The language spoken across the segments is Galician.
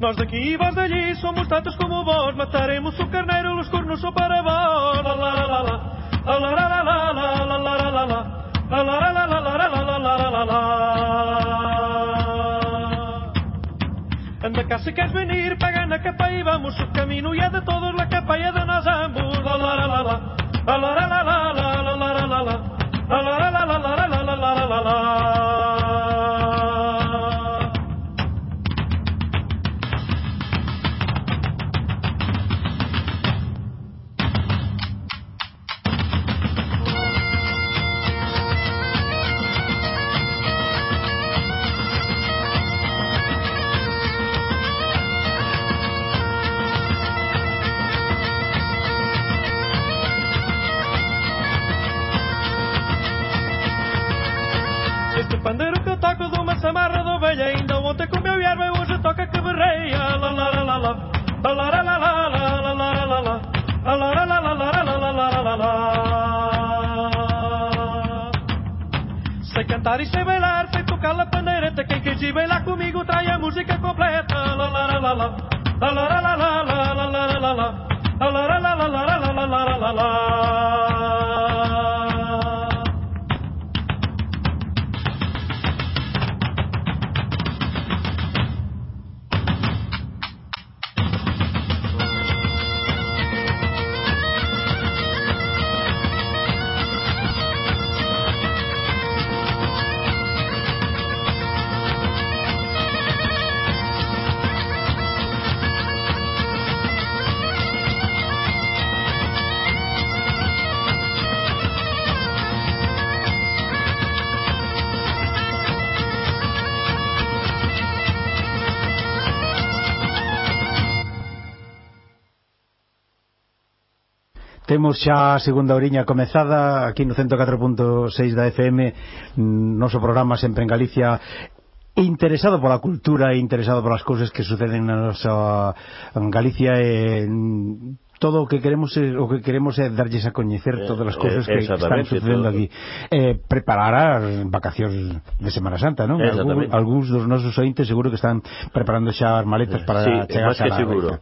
Nós daqui e vós dali somos tantos como vós Mataremos o carneiro, os cornos são para vós La la la la La la la la la la la la la la La la la la la la la la la Anda cá se queres venir, pega na capa e vamos O caminho é de todos, la capa é de nós ambos la la la la La la la la la la cantar e sem bailar, feito cala pandeireta. Quem quer bailar comigo, trai a música completa. Temos xa a segunda oriña comezada aquí no 104.6 da FM, mm, noso programa sempre en Galicia interesado pola cultura e interesado polas cousas que suceden na nosa en Galicia e mm, todo o que queremos é, o que queremos é darlles a coñecer eh, todas as cousas que están sucedendo todo. aquí. Eh, preparar as vacacións de Semana Santa, non? Algú, algúns dos nosos ointes seguro que están preparando xa as maletas para sí, chegar a la seguro.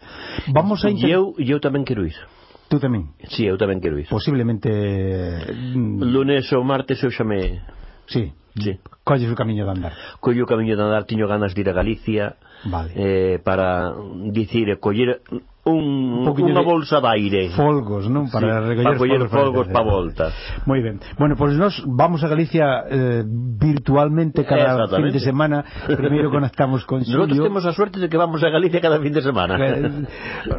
Vamos a inter... eu, eu tamén quero ir. Tú tamén? Si, sí, eu tamén quero ir. Posiblemente... Mm, Lunes ou martes eu xa me... Sí. sí. Colles o camiño de andar. Collo o camiño de andar, tiño ganas de ir a Galicia. Vale. Eh, para dicir, coller un, un unha bolsa de aire folgos, non? Para sí, recoller, para coller folgos para volta. moi ben, bueno, pois pues nós vamos a Galicia eh, virtualmente cada fin de semana. Primeiro conectamos con Xulio nosotros temos a suerte de que vamos a Galicia cada fin de semana. Eh,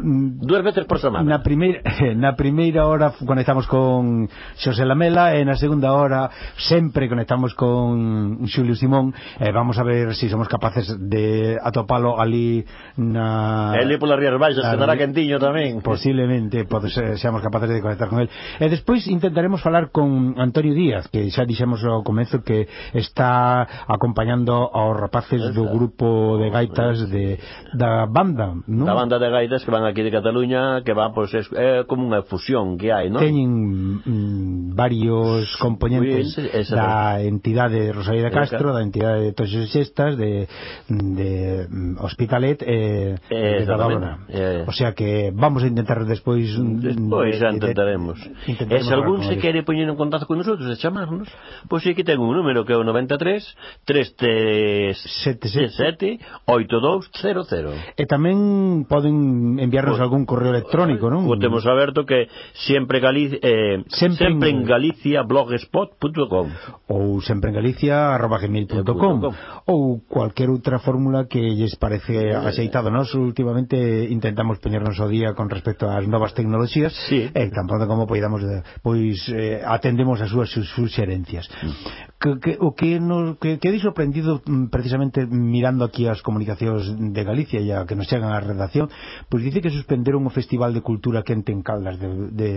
dúas veces por semana. Na primeira, na primeira hora conectamos con Xosé Lamela e na segunda hora sempre conectamos con Xulio Simón. Eh, vamos a ver se si somos capaces de atopalo ali na... Ele pola Rías Baixas, que dará quentiño tamén. Posiblemente podes, seamos capaces de conectar con el. E despois intentaremos falar con Antonio Díaz, que xa dixemos ao comezo que está acompañando aos rapaces do grupo de gaitas de, da banda, non? Da banda de gaitas que van aquí de Cataluña, que va, pois, pues, é eh, como unha fusión que hai, non? Teñen mm, varios componentes Uy, da entidade de Rosalía de Castro, da entidade de Toxos Xestas, de, de mm, Hospitalet, eh, eh, de Badalona. Eh, o sea, que vamos a intentar despois... Mm, despois xa eh, intentaremos. E se algún se quere poñer en contacto con nosotros e chamarnos, pois pues, aquí ten un número que é o 93 377 8200. E tamén poden enviarnos pues, algún correo electrónico, non? O temos aberto que sempre, Galicia, eh, sempre, sempre en, en Galicia blogspot.com ou sempre en Galicia arroba gmail.com ou cualquier outra fórmula que lles parece eh, axeitada. Nos últimamente intentamos poñernos o día con respecto ás novas tecnoloxías sí. e tan pronto como poidamos eh, pois eh, atendemos as súas suxerencias mm. que, que, o que, nos, que, que sorprendido mm, precisamente mirando aquí as comunicacións de Galicia e a que nos chegan á redacción pois dice que suspenderon o Festival de Cultura Quente en Caldas de, de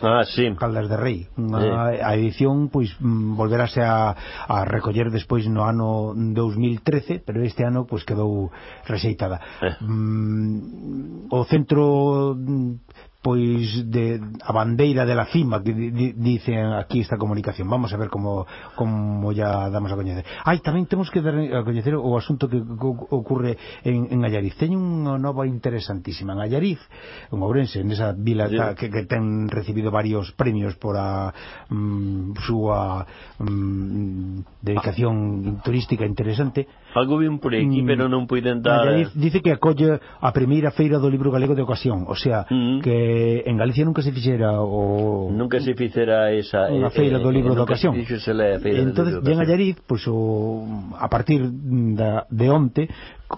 ah, sí. Caldas de Rei Unha, sí. a edición pois mm, volverase a, a recoller despois no ano 2013 pero este ano pois quedou rexeitada eh. mm, o o centro mm, pois de a bandeira de la cima que di, dicen aquí esta comunicación. Vamos a ver como como ya damos a coñecer. Ai tamén temos que dar a coñecer o asunto que ocurre en, en Allariz. Teño unha nova interesantísima. En Allariz en Ourense en esa vila yeah. que, que ten recibido varios premios por a mm, súa mm, dedicación turística interesante Fago ben por aquí, mm, pero non puiden dar... Dice que acolle a primeira feira do libro galego de ocasión, o sea, mm. que en Galicia nunca se fixera o... Nunca se fixera esa... Eh, eh, Unha feira do libro eh, de ocasión. Entón, en Allariz, pois, pues, o, a partir da, de onte,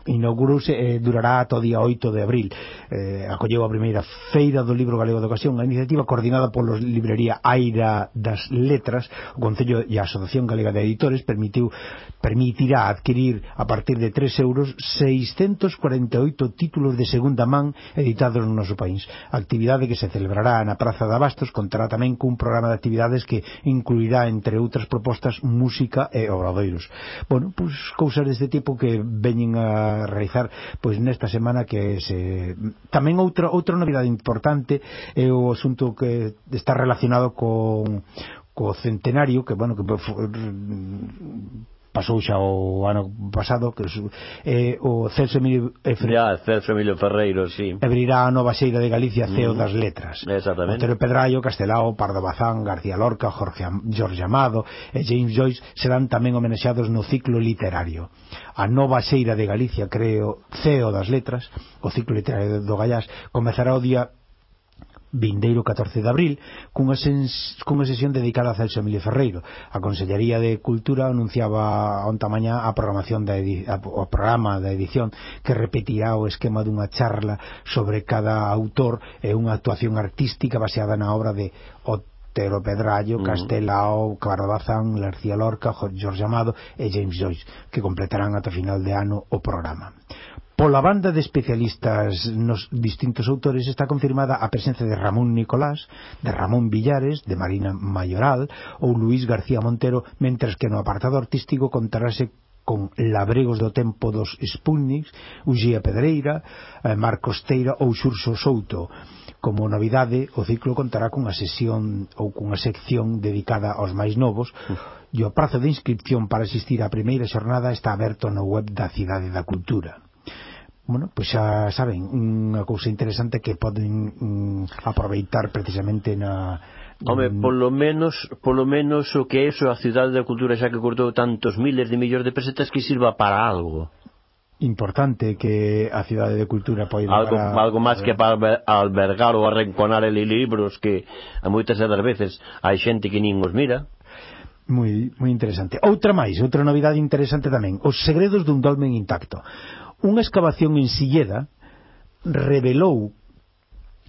inaugurouse e durará ata o día 8 de abril. Eh, acolleu a primeira feira do libro galego de ocasión a iniciativa coordinada polos librería Aira das Letras o Concello e a Asociación Galega de Editores permitiu, permitirá adquirir a partir de 3 euros 648 títulos de segunda man editados no noso país. Actividade que se celebrará na Praza de Abastos contará tamén cun programa de actividades que incluirá entre outras propostas música e obradoiros. Bueno, pois cousas deste tipo que veñen a realizar pois nesta semana que se tamén outra outra novidade importante é o asunto que está relacionado con co centenario que bueno que pasou xa o ano pasado que eh, o Celso Emilio eh, ya, Celso Emilio Ferreiro, sí. abrirá a nova xeira de Galicia CEO mm. Mm-hmm. das letras Exactamente. Montero Pedraio, Castelao, Pardo Bazán García Lorca, Jorge, Jorge Amado e James Joyce serán tamén homenaxeados no ciclo literario a nova xeira de Galicia creo CEO das letras o ciclo literario do Gallás comezará o día vindeiro 14 de abril cunha, sens, cunha sesión dedicada a Celso Emilio Ferreiro. A Consellería de Cultura anunciaba onta mañá a programación da a, o programa da edición que repetirá o esquema dunha charla sobre cada autor e unha actuación artística baseada na obra de Otero Pedrallo, uh. Castelao, Cardazán, García Lorca, Jorge Amado e James Joyce, que completarán ata final de ano o programa. Pola banda de especialistas nos distintos autores está confirmada a presencia de Ramón Nicolás, de Ramón Villares, de Marina Mayoral ou Luís García Montero, mentres que no apartado artístico contarase con Labregos do Tempo dos Sputniks, Uxía Pedreira, eh, Marcos Teira ou Xurxo Souto. Como novidade, o ciclo contará cunha sesión ou cunha sección dedicada aos máis novos e o prazo de inscripción para asistir á primeira xornada está aberto no web da Cidade da Cultura bueno, pois xa saben, unha cousa interesante que poden mm, aproveitar precisamente na Home, polo menos, polo menos o que é iso a cidade da cultura xa que cortou tantos miles de millóns de pesetas que sirva para algo. Importante que a cidade de cultura poida algo, para... algo máis que para albergar ou arrinconar el libros que a moitas das veces hai xente que nin os mira. Moi, moi interesante. Outra máis, outra novidade interesante tamén. Os segredos dun dolmen intacto. Unha excavación en Silleda revelou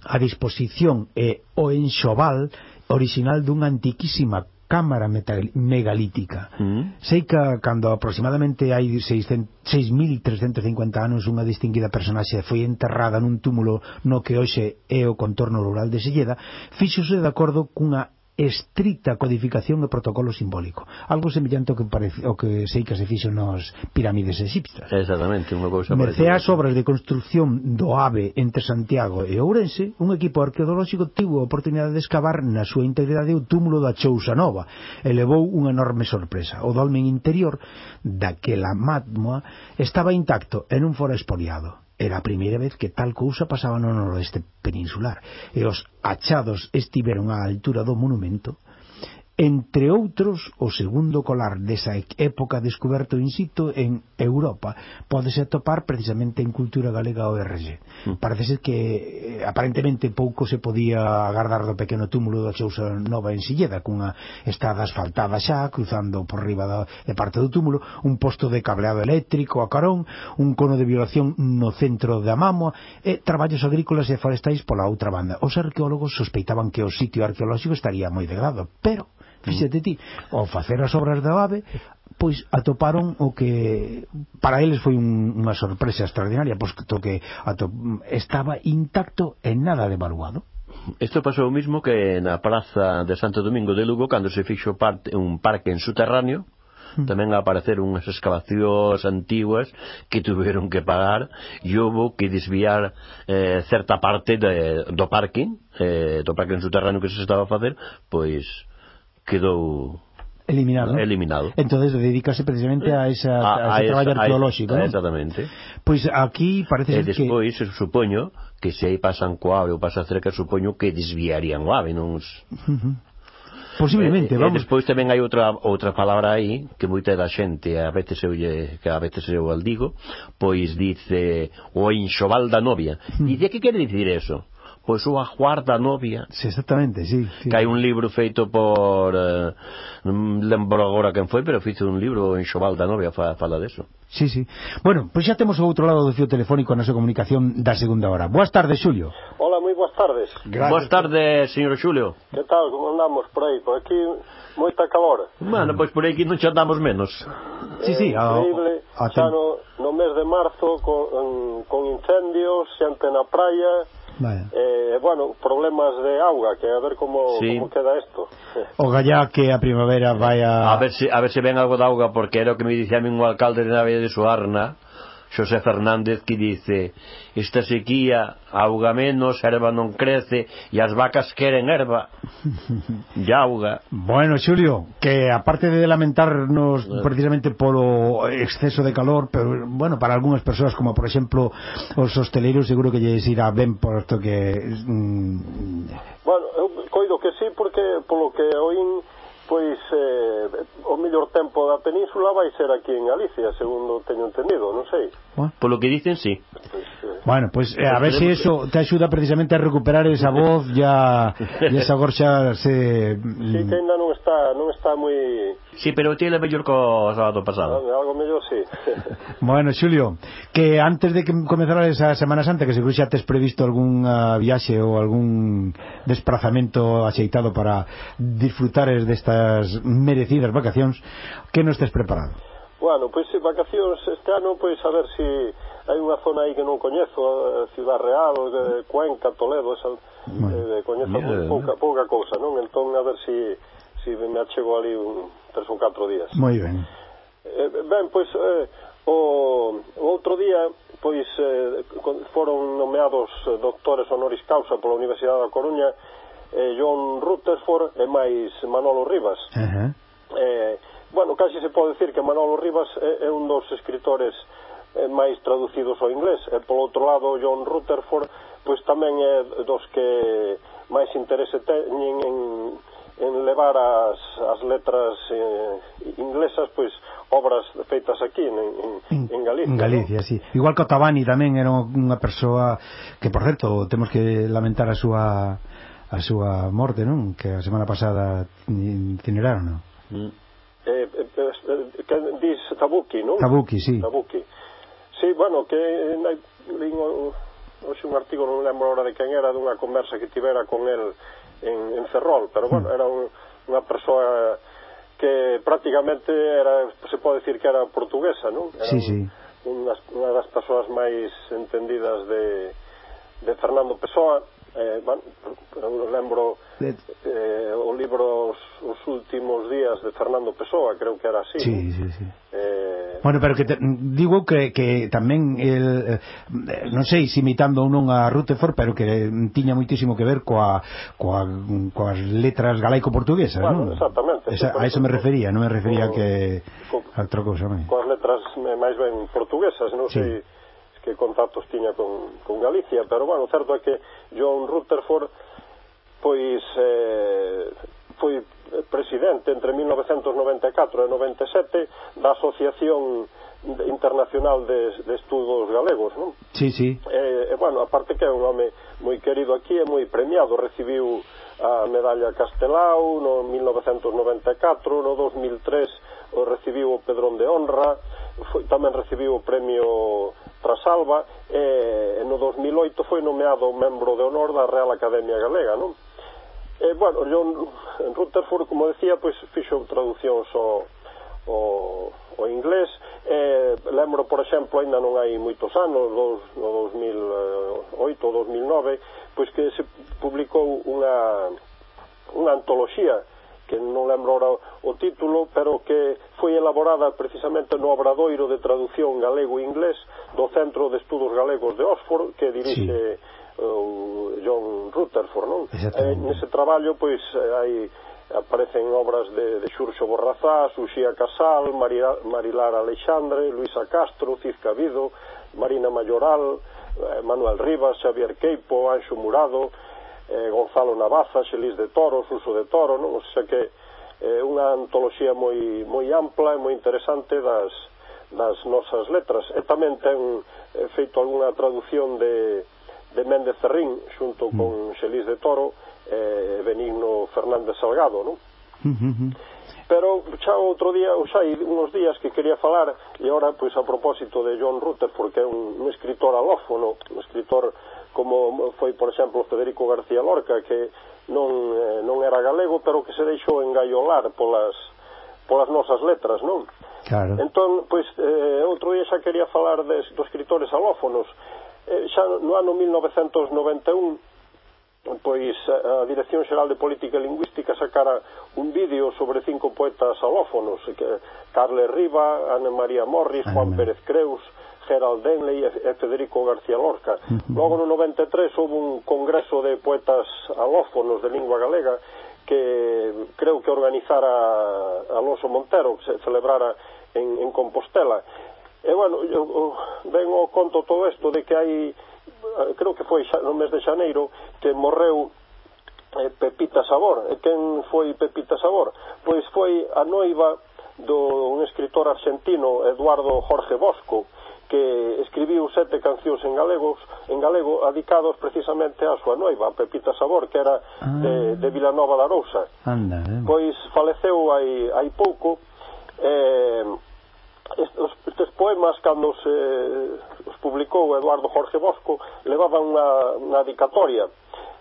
a disposición e o enxoval original dunha antiquísima cámara megalítica. Mm. Sei que cando aproximadamente hai 6.350 anos unha distinguida personaxe foi enterrada nun túmulo no que hoxe é o contorno rural de Silleda fíxose de acordo cunha estricta codificación e protocolo simbólico. Algo semellante ao que, parece, ao que sei que se fixo nos pirámides egipcias. Exactamente, unha cousa Mercé as obras de construcción do AVE entre Santiago e Ourense, un equipo arqueolóxico tivo a oportunidade de excavar na súa integridade o túmulo da Chousa Nova e levou unha enorme sorpresa. O dolmen interior daquela magma estaba intacto e non fora expoliado. Era a primeira vez que tal cousa pasaba no noroeste peninsular, e os achados estiveron á altura do monumento entre outros o segundo colar desa época descoberto in situ en Europa. Podese atopar precisamente en cultura galega ORG mm. parece ser que eh, aparentemente pouco se podía agardar do pequeno túmulo da Chousa Nova en Silleda cunha estrada asfaltada xa cruzando por riba da, de parte do túmulo un posto de cableado eléctrico a Carón un cono de violación no centro da Mamoa e traballos agrícolas e forestais pola outra banda. Os arqueólogos sospeitaban que o sitio arqueolóxico estaría moi degradado pero fíxate ti, ao facer as obras da AVE, pois atoparon o que para eles foi un, unha sorpresa extraordinaria, pois que atop, estaba intacto e nada devaluado. Isto pasou o mismo que na praza de Santo Domingo de Lugo cando se fixo parte, un parque en subterráneo hmm. tamén apareceron unhas excavacións antiguas que tuveron que pagar e houve que desviar eh, certa parte de, do parking eh, do parque en subterráneo que se estaba a facer pois quedou eliminado. eliminado. Entonces dedícase precisamente a, esa, a, a ese a traballo esa, arqueolóxico, a, ¿no? Exactamente. Pois aquí parece ser despois, que... Despois, supoño, que se aí pasan co ave ou pasa cerca, supoño que desviarían o ave, non. Uh -huh. Posiblemente, eh, vamos. E despois tamén hai outra outra palabra aí que moita da xente a veces eu lle, que a veces eu al digo, pois dice o enxoval da novia. Uh -huh. Dice que quere dicir eso? pois unha guarda novia. Sí, exactamente, sí, sí. Que hai un libro feito por eh, non lembro agora quen foi, pero fixe un libro en Xoval da novia fa, fala deso. Sí, sí. Bueno, pois pues xa temos o outro lado do fio telefónico a nosa comunicación da segunda hora. Boas tardes, Xulio. Hola, moi boas tardes. Gracias. Boas tardes, señor Xulio. Que tal, como andamos por aí? Por aquí moita calor. Bueno, pois por aquí non xa andamos menos. Sí, sí, eh, ao, increíble. a, a, xa no, no mes de marzo con, con incendios, xente na praia, Vale. Eh, bueno, problemas de auga, que a ver como, sí. como queda isto. O gallá que a primavera vai a... A ver se, a ver se ven algo de auga, porque era o que me dicía a mí un alcalde de Navia de Suarna, Xosé Fernández que dice esta sequía auga menos, erva non crece e as vacas queren erva e auga. Bueno, Xulio, que aparte de lamentarnos precisamente polo exceso de calor pero bueno, para algunhas persoas como por exemplo os hosteleiros seguro que lles irá ben por isto que mm... Bueno, eu coido que sí porque polo que oín pois eh, o mellor tempo da península vai ser aquí en Galicia, segundo teño entendido, non sei. Bueno. Por lo que dicen, sí. Bueno, pues eh, a ver si eso te ayuda precisamente a recuperar esa voz ya, y esa gorxa se... Sí, mm. que ainda non está, non está moi... Sí, pero tiene mellor co sábado pasado. Ah, algo mellor, sí. bueno, Xulio, que antes de que comenzara esa Semana Santa, que seguro xa tes previsto algún uh, viaxe ou algún desplazamento axeitado para disfrutares destas merecidas vacacións, que non estés preparado? Bueno, pois pues, vacacións este ano, pois a ver si hai unha zona aí que non coñezo, eh, Ciudad Real, de Cuenca, Toledo, esa, bueno, eh, coñezo mira, eh. pouca, ¿no? pouca cousa, non? Entón, a ver si, si me achego ali un, tres ou catro días. Moi ben. Eh, ben, pois, eh, o, o outro día, pois, eh, foron nomeados doctores honoris causa pola Universidade da Coruña eh, John Rutherford e máis Manolo Rivas. Uh -huh. eh, bueno, casi se pode decir que Manolo Rivas é, é un dos escritores máis traducidos ao inglés. E polo outro lado, John Rutherford pois tamén é dos que máis interese teñen en, en levar as, as letras eh, inglesas pois obras feitas aquí en, en, en Galicia. En Galicia, ¿no? sí. Igual que o Tabani tamén era unha persoa que, por certo, temos que lamentar a súa a súa morte, non? Que a semana pasada incineraron, non? Mm eh, eh, eh dis Tabuki, non? Tabuki, sí. Tabuki. Sí, bueno, que eh, hoxe un artigo, non lembro ahora de quen era, dunha conversa que tivera con el en, en Ferrol, pero bueno, era un, unha persoa que prácticamente era, se pode decir que era portuguesa, non? Era sí, sí. Unha, unha das persoas máis entendidas de, de Fernando Pessoa, eh, bueno, eu lembro eh, o libro os, os últimos días de Fernando Pessoa, creo que era así. Sí, sí, sí. Eh... Bueno, pero que te, digo que, que tamén el, eh, non sei se imitando ou non a Rutherford, pero que tiña moitísimo que ver coa, coa, coas letras galaico-portuguesas, bueno, non? Exactamente. Esa, a eso me refería, non me refería co, que co, a outra cousa. Coas letras máis ben portuguesas, non sí. sei que contactos tiña con, con Galicia, pero bueno, certo é que John Rutherford pois eh, foi presidente entre 1994 e 97 da Asociación Internacional de, de Estudos Galegos, non? Sí, sí. E, e, bueno, aparte que é un home moi querido aquí e moi premiado, recibiu a medalla Castelao no 1994, no 2003 o recibiu o Pedrón de Honra, foi, tamén recibiu o premio Trasalba e, eh, no 2008 foi nomeado membro de honor da Real Academia Galega, non? E, bueno, John Rutherford, como decía, pois fixo traduccións ao, ao, ao inglés. E, lembro, por exemplo, aínda non hai moitos anos, dos, no 2008 ou 2009, pois que se publicou unha, unha antoloxía que non lembro ahora o título, pero que foi elaborada precisamente no Obradoiro de Traducción Galego-Inglés do Centro de Estudos Galegos de Oxford, que dirixe sí. uh, John Rutherford, non? Eh, nese traballo, pois, eh, hai aparecen obras de, de Xurxo Borrazás, Uxía Casal, María, Marilar Alexandre, Luisa Castro, Ciz Cabido, Marina Mayoral, eh, Manuel Rivas, Xavier Queipo, Anxo Murado, eh, Gonzalo Navaza, Xelis de Toro, Suso de Toro, non? O sea que eh, unha antoloxía moi, moi ampla e moi interesante das, das nosas letras. E tamén ten eh, feito algunha traducción de, de Méndez Ferrín xunto mm. con Xelis de Toro e eh, Benigno Fernández Salgado, non? Uh -huh. Pero xa outro día, ou xa hai uns días que quería falar, e ora, pois, a propósito de John Rutter, porque é un, un escritor alófono, un escritor como foi, por exemplo, Federico García Lorca, que non, eh, non era galego, pero que se deixou engaiolar polas, polas nosas letras, non? Claro. Entón, pois, eh, outro día xa quería falar des, dos escritores alófonos. Eh, xa no ano 1991 pois a Dirección Xeral de Política Lingüística sacara un vídeo sobre cinco poetas alófonos, que Carles Riva, Ana María Morris, Juan Pérez Creus, Gerald Denley e, e Federico García Lorca. Logo no 93 houve un congreso de poetas alófonos de lingua galega que creo que organizara Alonso Montero, que se celebrara en, en Compostela. E, bueno, eu, eu vengo conto todo isto de que hai, creo que foi no mes de xaneiro, que morreu eh, Pepita Sabor. E quen foi Pepita Sabor? Pois foi a noiva do un escritor argentino Eduardo Jorge Bosco que escribiu sete cancións en galegos en galego adicados precisamente á súa noiva, Pepita Sabor, que era ah. de, de Vilanova da Rousa. Anda, eh. Pois faleceu hai, hai pouco, eh, estes, estes poemas cando se os publicou Eduardo Jorge Bosco levaban unha, unha adicatoria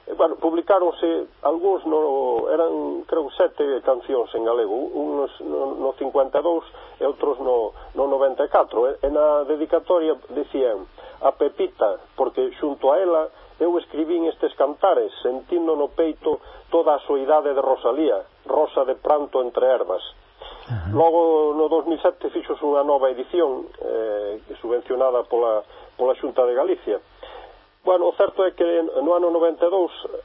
E, bueno, publicaronse algúns no, eran creo sete cancións en galego uns no, no 52 e outros no, no 94 e, e na dedicatoria dicían a Pepita porque xunto a ela eu escribín estes cantares sentindo no peito toda a soidade de Rosalía rosa de pranto entre ervas Uhum. Logo, no 2007, fixos unha nova edición eh, subvencionada pola, pola Xunta de Galicia. Bueno, o certo é que no ano 92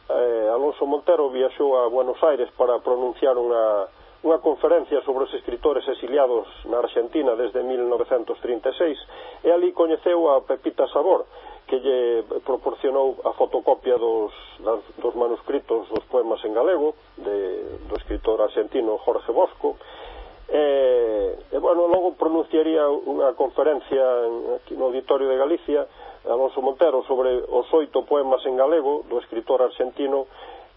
eh, Alonso Montero viaxou a Buenos Aires para pronunciar unha, unha conferencia sobre os escritores exiliados na Argentina desde 1936 e ali coñeceu a Pepita Sabor que lle proporcionou a fotocopia dos, das, dos manuscritos dos poemas en galego de, do escritor argentino Jorge Bosco eh, e bueno, logo pronunciaría unha conferencia aquí no Auditorio de Galicia Alonso Montero sobre os oito poemas en galego do escritor argentino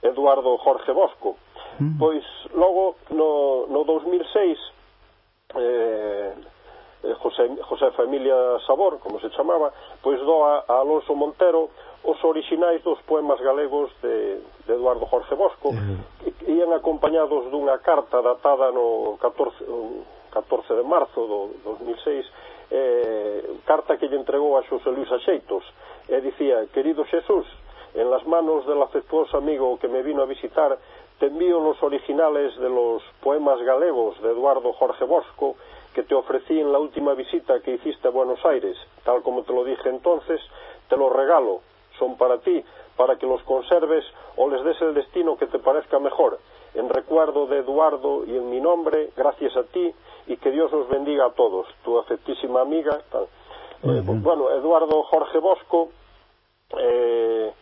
Eduardo Jorge Bosco mm. pois logo no, no 2006 eh, eh, José, José Familia Sabor, como se chamaba, pois doa a Alonso Montero os orixinais dos poemas galegos de, de Eduardo Jorge Bosco, mm. ian acompañados dunha carta datada no 14, 14 de marzo do 2006, eh, carta que lle entregou a Xosé Luis Axeitos, e dicía, querido Xesús, en las manos del afectuoso amigo que me vino a visitar, te envío los originales de los poemas galegos de Eduardo Jorge Bosco, que te ofrecí en la última visita que hiciste a Buenos Aires, tal como te lo dije entonces, te lo regalo, son para ti, para que los conserves o les des el destino que te parezca mejor. En recuerdo de Eduardo y en mi nombre, gracias a ti y que Dios os bendiga a todos. Tu afectísima amiga. Tal. Eh, pues, bueno, Eduardo Jorge Bosco. Eh,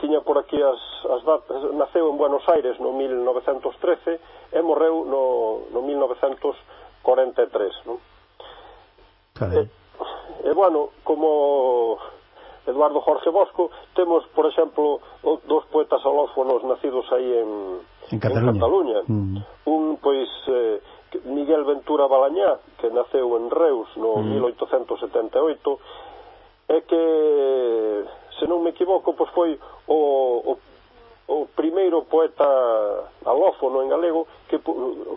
tiña por aquí as, as datas naceu en Buenos Aires no 1913 e morreu no, no 1943 non? E, eh, e bueno como Eduardo Jorge Bosco, temos, por exemplo, dos poetas alófonos nacidos aí en, en Cataluña, en Cataluña. Mm. un, pois, eh, Miguel Ventura Balañá, que naceu en Reus no mm. 1878, é que, se non me equivoco, pois foi o, o o primeiro poeta alófono en galego que,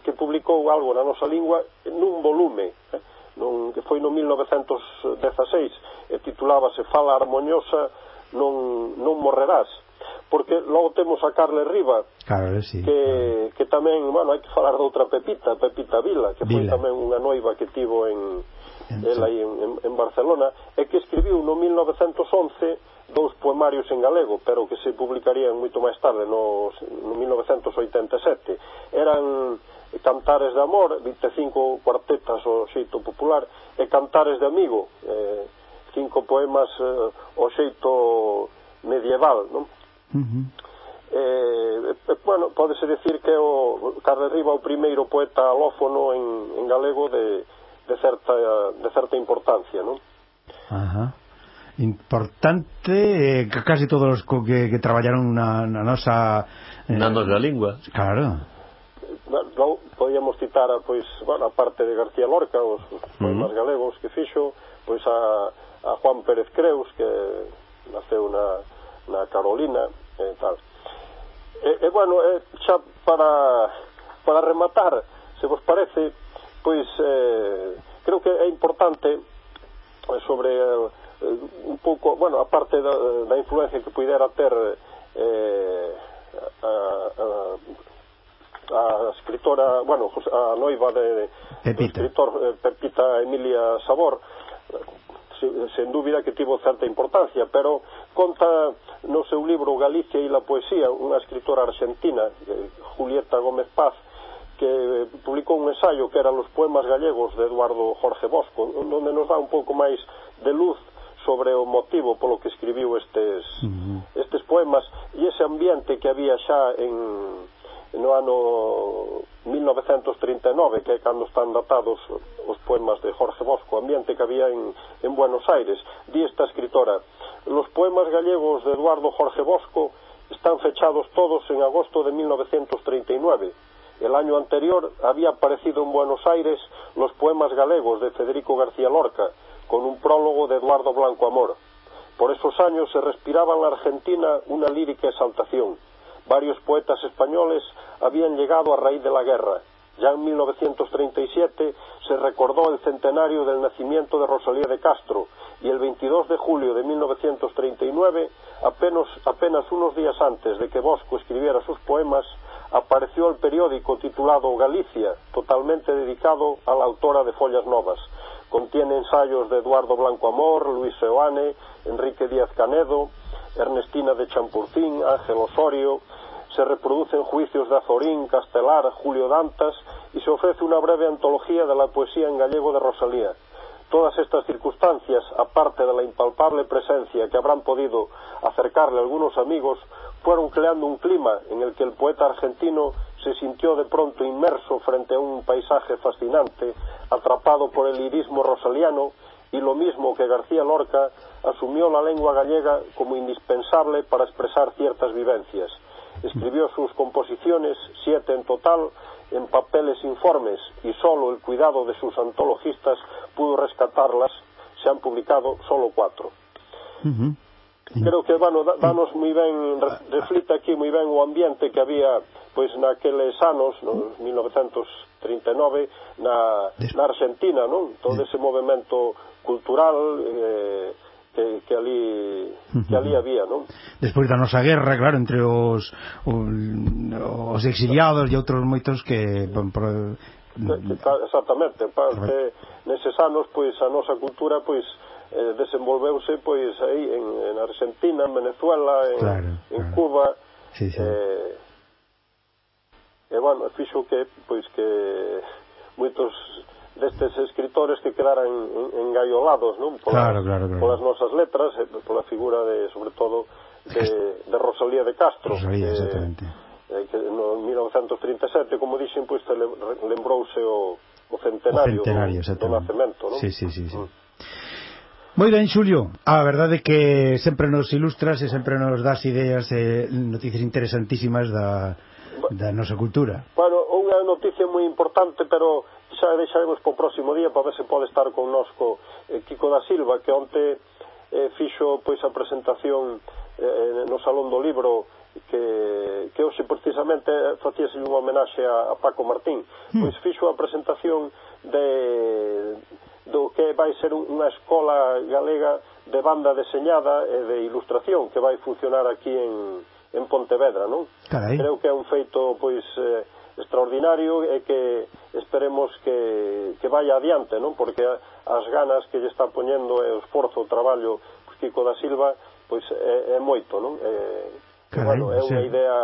que publicou algo na nosa lingua nun volume. Eh? non, que foi no 1916 e titulábase Fala Harmoniosa non, non morrerás porque logo temos a Carles Riva claro, eh, sí, que, claro. que tamén, bueno, hai que falar de outra Pepita, Pepita Vila que Vila. foi tamén unha noiva que tivo en, en, aí en, en, en Barcelona e que escribiu no 1911 dous poemarios en galego pero que se publicarían moito máis tarde no, no 1987 eran Cantares de Amor, 25 cuartetas o xeito popular, e Cantares de Amigo, eh, cinco poemas eh, ao xeito medieval, non? Uh -huh. Eh, eh, bueno, podese decir que o Carles Riva o primeiro poeta alófono en, en galego de, de, certa, de certa importancia, non? Ajá. Importante eh, casi todos os que, que traballaron na, na nosa... Eh, na nosa lingua. Claro podíamos citar a, pois, bueno, a parte de García Lorca, os, os poemas uh -huh. galegos que fixo, pois a, a Juan Pérez Creus, que naceu na, na Carolina, e tal. E, e bueno, e, xa para, para rematar, se vos parece, pois eh, creo que é importante eh, sobre eh, un pouco, bueno, a parte da, da influencia que pudera ter eh, a, a, a escritora, bueno, a noiva de, Pepita. do escritor eh, Pepita Emilia Sabor, sen dúbida que tivo certa importancia, pero conta no seu libro Galicia e la poesía unha escritora argentina, eh, Julieta Gómez Paz, que publicou un ensaio que era Los poemas gallegos de Eduardo Jorge Bosco, onde nos dá un pouco máis de luz sobre o motivo polo que escribiu estes, uh -huh. estes poemas e ese ambiente que había xa en, no ano 1939, que é cando están datados os poemas de Jorge Bosco, ambiente que había en, en Buenos Aires. Di esta escritora, los poemas gallegos de Eduardo Jorge Bosco están fechados todos en agosto de 1939. El año anterior había aparecido en Buenos Aires los poemas galegos de Federico García Lorca, con un prólogo de Eduardo Blanco Amor. Por esos años se respiraba en la Argentina una lírica exaltación Varios poetas españoles habían llegado a raíz de la guerra. Ya en 1937 se recordó el centenario del nacimiento de Rosalía de Castro y el 22 de julio de 1939, apenas, apenas unos días antes de que Bosco escribiera sus poemas, apareció el periódico titulado Galicia, totalmente dedicado a la autora de Follas Novas. Contiene ensayos de Eduardo Blanco Amor, Luis Seoane, Enrique Díaz Canedo, Ernestina de Champurcín, Ángel Osorio, se reproducen juicios de Azorín, Castelar, Julio Dantas y se ofrece una breve antología de la poesía en gallego de Rosalía. Todas estas circunstancias, aparte de la impalpable presencia que habrán podido acercarle algunos amigos, fueron creando un clima en el que el poeta argentino se sintió de pronto inmerso frente a un paisaje fascinante, atrapado por el lirismo rosaliano, y lo mismo que García Lorca, asumió la lengua gallega como indispensable para expresar ciertas vivencias. Escribió sus composiciones, siete en total, en papeles informes, y solo el cuidado de sus antologistas pudo rescatarlas. Se han publicado solo cuatro. Uh -huh. Mm. creo que bueno, danos moi ben reflita aquí moi ben o ambiente que había pois naqueles anos, no 1939 na, na Argentina, non? Todo ese movemento cultural eh, que, que ali que ali había, non? Despois da nosa guerra, claro, entre os os exiliados e outros moitos que bon, exactamente, parte neses anos pois a nosa cultura pois eh, desenvolveuse pois aí en, en Argentina, en Venezuela, en, claro, en claro. Cuba. Sí, sí. Eh, e bueno, fixo que pois que moitos destes escritores que quedaran engaiolados, non? Polas, claro, claro, claro. Polas nosas letras, eh, e pola figura de, sobre todo, de, de Rosalía de Castro. Rosalía, que, exactamente. Eh, que no 1937, como dixen, pois lembrouse o, o centenario, o centenario do, do nacemento, non? Sí, sí, sí, sí. Mm. Moi ben, Xulio, a verdade que sempre nos ilustras e sempre nos das ideas e noticias interesantísimas da, da nosa cultura. Bueno, unha noticia moi importante, pero xa deixaremos para o próximo día para ver se pode estar connosco eh, Kiko da Silva, que onte eh, fixo pois a presentación eh, no Salón do Libro que, que hoxe precisamente facíase unha homenaxe a, a Paco Martín. Hmm. Pois fixo a presentación de do que vai ser unha escola galega de banda deseñada e de ilustración que vai funcionar aquí en, en Pontevedra, non? Carai. Creo que é un feito pois eh, extraordinario e que esperemos que, que vaya adiante, non? Porque as ganas que lle está poñendo e o esforzo, o traballo pois, Kiko da Silva, pois é, é moito, non? É, eh, Carai, bueno, é unha sí. idea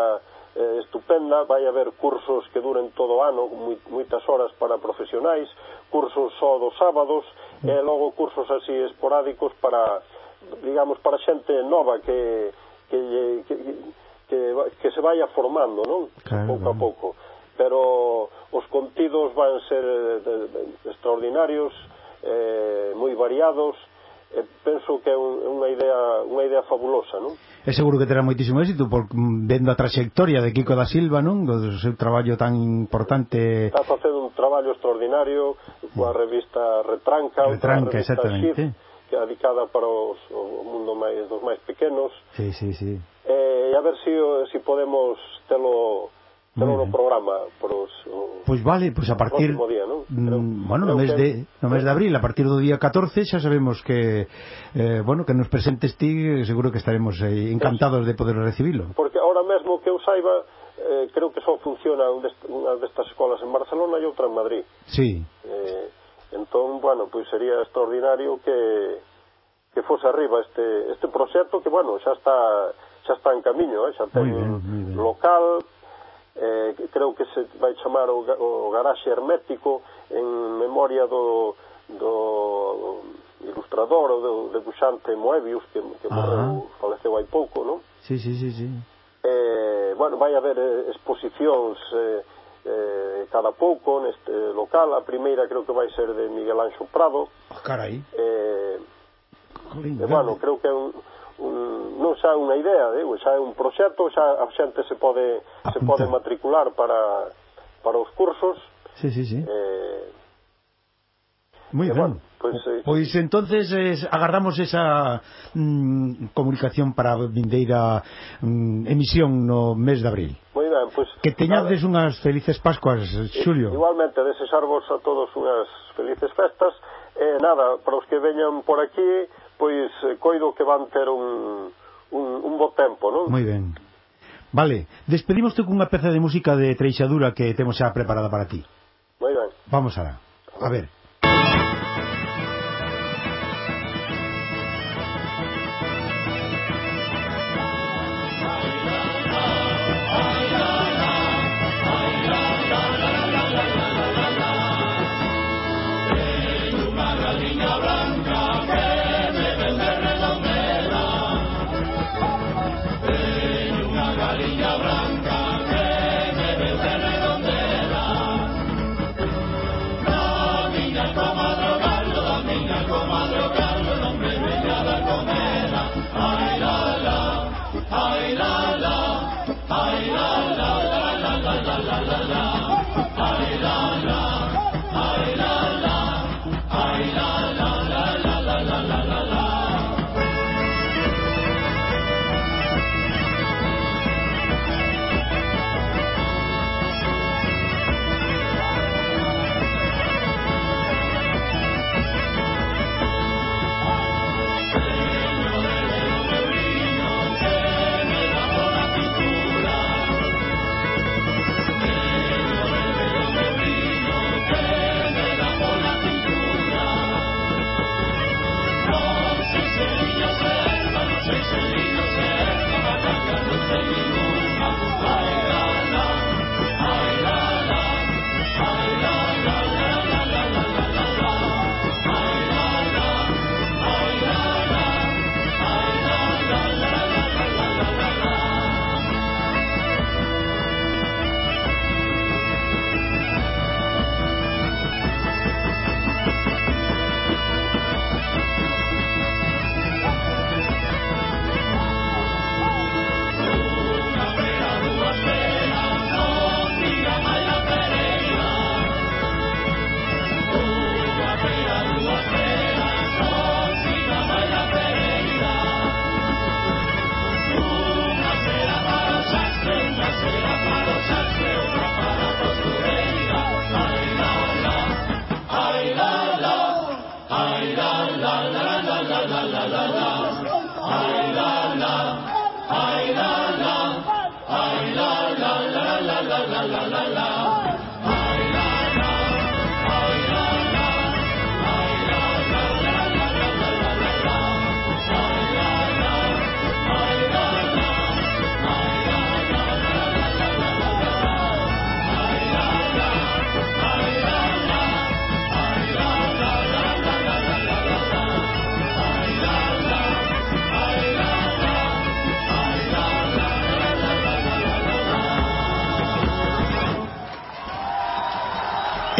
eh, estupenda, vai haber cursos que duren todo o ano, moi, moitas horas para profesionais, cursos só dos sábados e logo cursos así esporádicos para, digamos, para xente nova que, que, que, que, que se vaya formando, non? Claro, pouco a pouco. Pero os contidos van ser eh, extraordinarios, eh, moi variados, e penso que é un, unha idea unha idea fabulosa, non? É seguro que terá moitísimo éxito por vendo a traxectoria de Kiko da Silva, non? Do seu traballo tan importante. Está facendo un traballo extraordinario coa revista Retranca, Retranca, revista exactamente. Xif, que é dedicada para os, o mundo máis dos máis pequenos. Sí, sí, sí. Eh, a ver se si, si podemos telo Terá un programa pros o Pois vale, pois a partir día, non? Pero, mm, bueno, no mes que... de no mes de abril, a partir do día 14 xa sabemos que eh, bueno, que nos presentes ti, seguro que estaremos eh, encantados de poder recibilo. Porque ahora mesmo que eu saiba eh, creo que só funciona un dest, unha destas escolas en Barcelona e outra en Madrid. Sí. Eh, entón, bueno, pois sería extraordinario que que fose arriba este este proxecto que, bueno, xa está xa está en camiño, eh, xa ten local, eh, creo que se vai chamar o, o garaxe hermético en memoria do, do ilustrador ou do debuxante Moebius que, que Ajá. morreu, faleceu hai pouco, non? Sí, sí, sí, sí. Eh, bueno, vai haber eh, exposicións eh, eh, cada pouco neste local. A primeira creo que vai ser de Miguel Anxo Prado. Oh, carai. Eh, Colín, e, bueno, creo que é un, un non xa é unha idea, digo, xa é un proxecto, xa a xente se pode Apunta. se pode matricular para para os cursos. Sí, sí, sí. Eh, Moi ben. Bueno, Pois pues, eh, pois entonces es, agardamos esa mm, comunicación para a vindeira mm, emisión no mes de abril. Moi ben, pois pues, Que teñades unhas felices Pascuas, Xulio. Igualmente, desexarvos a todos unhas felices festas. Eh, nada, para os que veñan por aquí, pois eh, coido que van ter un un, un bo tempo, non? Moi ben. Vale, despedimoste cunha peza de música de treixadura que temos xa preparada para ti. Moi ben. Vamos alá. A ver.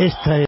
Esta es